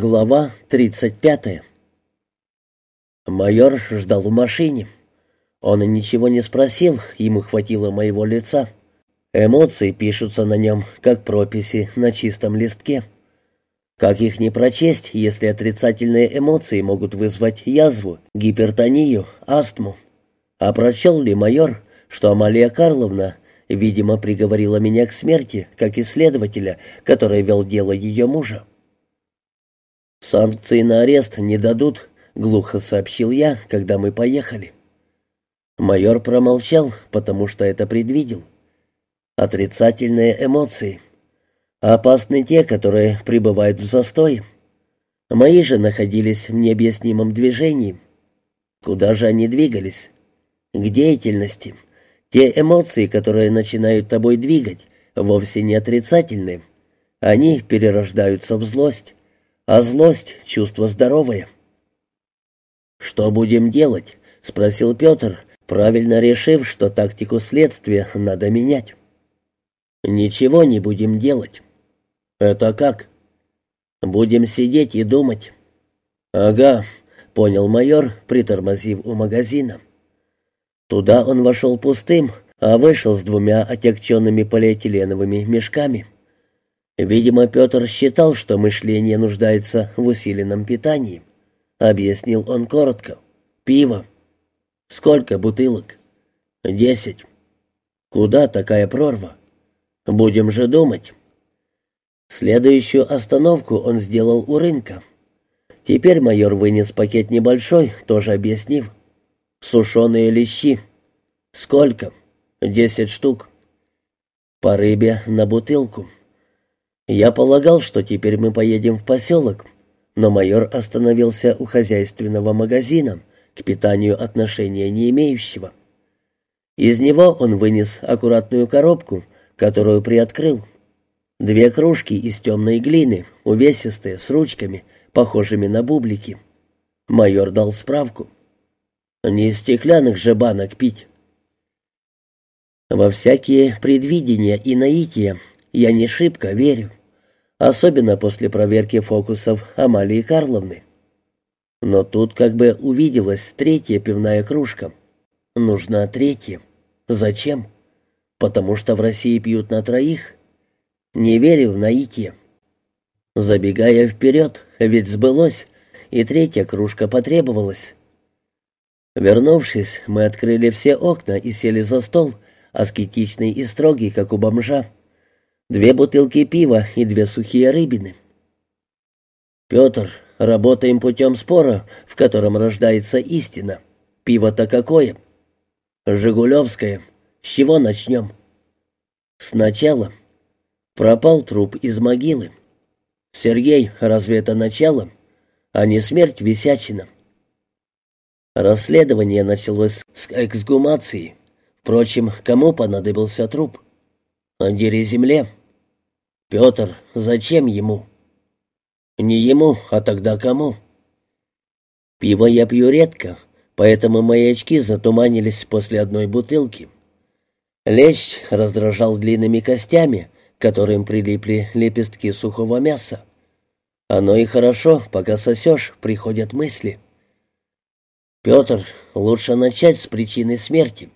Глава 35 Майор ждал в машине. Он ничего не спросил, ему хватило моего лица. Эмоции пишутся на нем, как прописи на чистом листке. Как их не прочесть, если отрицательные эмоции могут вызвать язву, гипертонию, астму? А прочел ли майор, что Амалия Карловна, видимо, приговорила меня к смерти, как исследователя, который вел дело ее мужа? «Санкции на арест не дадут», — глухо сообщил я, когда мы поехали. Майор промолчал, потому что это предвидел. Отрицательные эмоции. Опасны те, которые пребывают в застое. Мои же находились в необъяснимом движении. Куда же они двигались? К деятельности. Те эмоции, которые начинают тобой двигать, вовсе не отрицательные. Они перерождаются в злость а злость — чувство здоровое. «Что будем делать?» — спросил Петр, правильно решив, что тактику следствия надо менять. «Ничего не будем делать». «Это как?» «Будем сидеть и думать». «Ага», — понял майор, притормозив у магазина. Туда он вошел пустым, а вышел с двумя отягченными полиэтиленовыми мешками. Видимо, Петр считал, что мышление нуждается в усиленном питании. Объяснил он коротко. «Пиво». «Сколько бутылок?» «Десять». «Куда такая прорва?» «Будем же думать». Следующую остановку он сделал у рынка. Теперь майор вынес пакет небольшой, тоже объяснив. «Сушеные лещи». «Сколько?» «Десять штук». «По рыбе на бутылку». Я полагал, что теперь мы поедем в поселок, но майор остановился у хозяйственного магазина, к питанию отношения не имеющего. Из него он вынес аккуратную коробку, которую приоткрыл. Две кружки из темной глины, увесистые, с ручками, похожими на бублики. Майор дал справку. «Не из стеклянных же банок пить». Во всякие предвидения и наития я не шибко верю особенно после проверки фокусов Амалии Карловны. Но тут как бы увиделась третья пивная кружка. Нужна третья. Зачем? Потому что в России пьют на троих. Не верю в наитие. Забегая вперед, ведь сбылось, и третья кружка потребовалась. Вернувшись, мы открыли все окна и сели за стол, аскетичный и строгий, как у бомжа две бутылки пива и две сухие рыбины. «Петр, работаем путем спора, в котором рождается истина. Пиво-то какое?» «Жигулевское. С чего начнем?» «Сначала. Пропал труп из могилы. Сергей, разве это начало? А не смерть висячина?» Расследование началось с эксгумации. Впрочем, кому понадобился труп? На земле. «Петр, зачем ему?» «Не ему, а тогда кому?» «Пиво я пью редко, поэтому мои очки затуманились после одной бутылки». Лещ раздражал длинными костями, которым прилипли лепестки сухого мяса. Оно и хорошо, пока сосешь, приходят мысли. «Петр, лучше начать с причины смерти.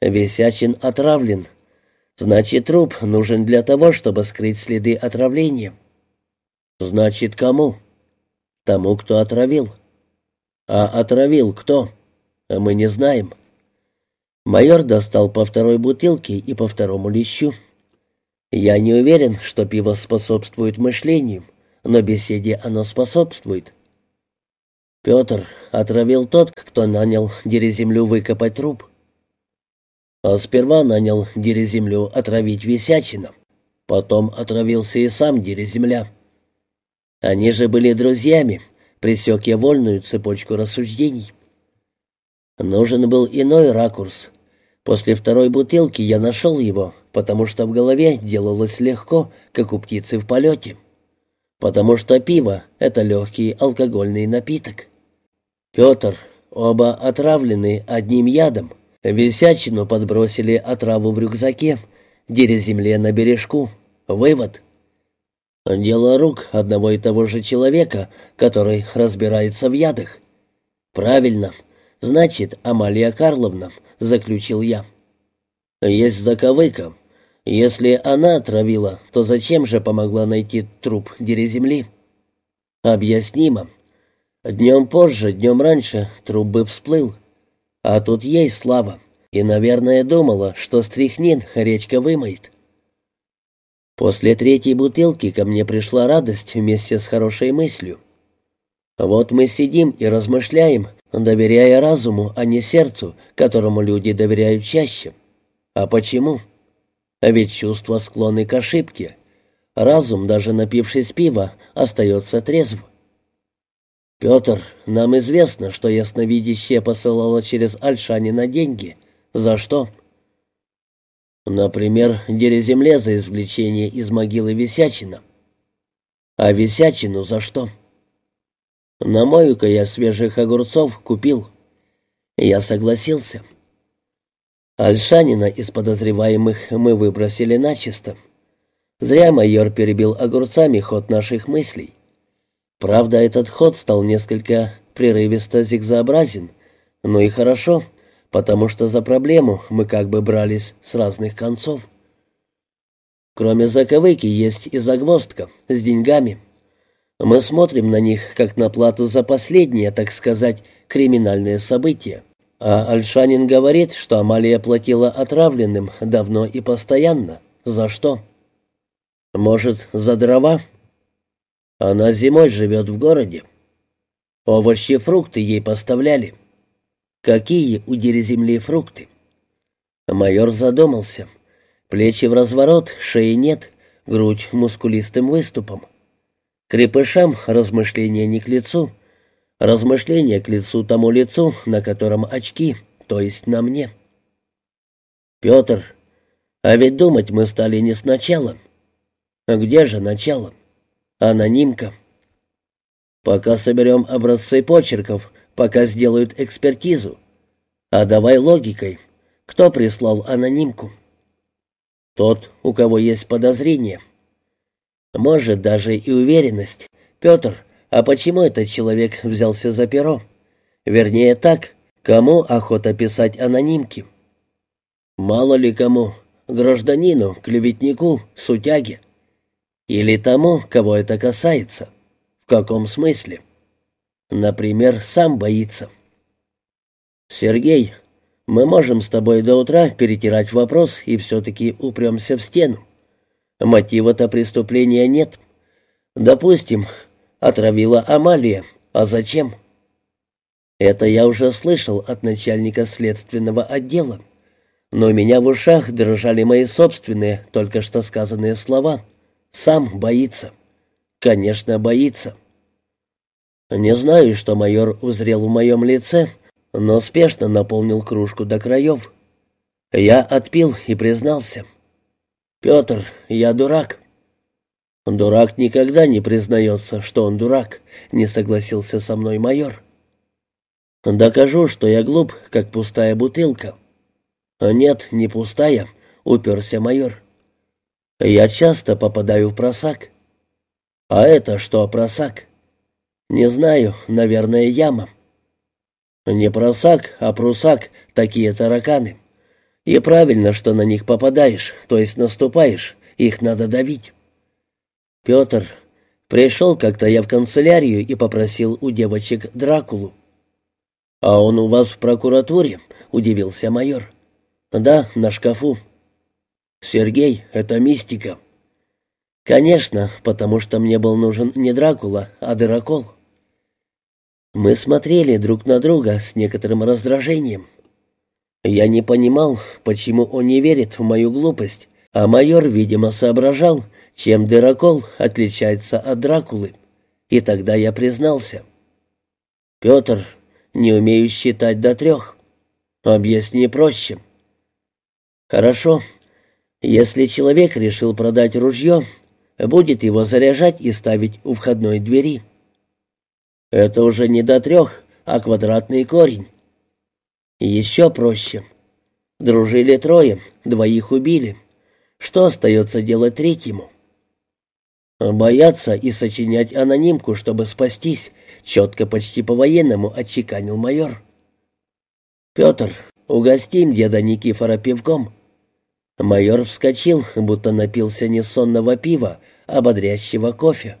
Висячин отравлен, Значит, труп нужен для того, чтобы скрыть следы отравления. Значит, кому? Тому, кто отравил. А отравил кто? Мы не знаем. Майор достал по второй бутылке и по второму лещу. Я не уверен, что пиво способствует мышлению, но беседе оно способствует. Петр отравил тот, кто нанял дереземлю выкопать труп. А сперва нанял Дереземлю отравить Висячина. Потом отравился и сам Дереземля. Они же были друзьями, пресек я вольную цепочку рассуждений. Нужен был иной ракурс. После второй бутылки я нашел его, потому что в голове делалось легко, как у птицы в полете. Потому что пиво — это легкий алкогольный напиток. Петр, оба отравлены одним ядом — Висячину подбросили отраву в рюкзаке, дереземле на бережку. Вывод. Дело рук одного и того же человека, который разбирается в ядах. Правильно. Значит, Амалия Карловна, заключил я. Есть заковыка. Если она отравила, то зачем же помогла найти труп Дереземли? Объяснимо. Днем позже, днем раньше труп бы всплыл. А тут ей слава. И, наверное, думала, что стряхнет, речка вымоет. После третьей бутылки ко мне пришла радость вместе с хорошей мыслью. Вот мы сидим и размышляем, доверяя разуму, а не сердцу, которому люди доверяют чаще. А почему? А ведь чувства склонны к ошибке. Разум, даже напившись пива, остается трезв. «Петр, нам известно, что ясновидящее посылало через Альшанина деньги. За что?» Например, дереземле за извлечение из могилы Висячина. А Висячину за что? Намою-ка я свежих огурцов купил. Я согласился. Альшанина из подозреваемых мы выбросили начисто. Зря майор перебил огурцами ход наших мыслей. Правда, этот ход стал несколько прерывисто зигзообразен, но и хорошо — потому что за проблему мы как бы брались с разных концов. Кроме заковыки есть и загвоздка с деньгами. Мы смотрим на них как на плату за последние, так сказать, криминальные события. А Альшанин говорит, что Амалия платила отравленным давно и постоянно. За что? Может, за дрова? Она зимой живет в городе. Овощи и фрукты ей поставляли. Какие у земли фрукты? Майор задумался. Плечи в разворот, шеи нет, грудь мускулистым выступом. Крепышам размышления не к лицу. Размышления к лицу тому лицу, на котором очки, то есть на мне. Петр, а ведь думать мы стали не сначала. А где же начало? Анонимка. Пока соберем образцы почерков, пока сделают экспертизу. А давай логикой. Кто прислал анонимку? Тот, у кого есть подозрение. Может, даже и уверенность. Петр, а почему этот человек взялся за перо? Вернее так, кому охота писать анонимки? Мало ли кому, гражданину, клеветнику, сутяге. Или тому, кого это касается. В каком смысле? Например, сам боится. «Сергей, мы можем с тобой до утра перетирать вопрос и все-таки упремся в стену. Мотива-то преступления нет. Допустим, отравила Амалия. А зачем?» Это я уже слышал от начальника следственного отдела. Но у меня в ушах дрожали мои собственные, только что сказанные слова. «Сам боится». «Конечно, боится». Не знаю, что майор узрел в моем лице, но спешно наполнил кружку до краев. Я отпил и признался. «Петр, я дурак». «Дурак никогда не признается, что он дурак», — не согласился со мной майор. «Докажу, что я глуп, как пустая бутылка». «Нет, не пустая», — уперся майор. «Я часто попадаю в просак». «А это что просак?» «Не знаю, наверное, яма». «Не просак, а прусак, такие тараканы. И правильно, что на них попадаешь, то есть наступаешь, их надо давить». «Петр, пришел как-то я в канцелярию и попросил у девочек Дракулу». «А он у вас в прокуратуре?» — удивился майор. «Да, на шкафу». «Сергей, это мистика». «Конечно, потому что мне был нужен не Дракула, а Дракол». Мы смотрели друг на друга с некоторым раздражением. Я не понимал, почему он не верит в мою глупость, а майор, видимо, соображал, чем Дырокол отличается от Дракулы. И тогда я признался. «Петр, не умею считать до трех. Объясни проще». «Хорошо. Если человек решил продать ружье, будет его заряжать и ставить у входной двери». Это уже не до трех, а квадратный корень. Еще проще. Дружили трое, двоих убили. Что остается делать третьему? «Бояться и сочинять анонимку, чтобы спастись», — четко, почти по-военному отчеканил майор. «Петр, угостим деда Никифора пивком». Майор вскочил, будто напился не сонного пива, а бодрящего кофе.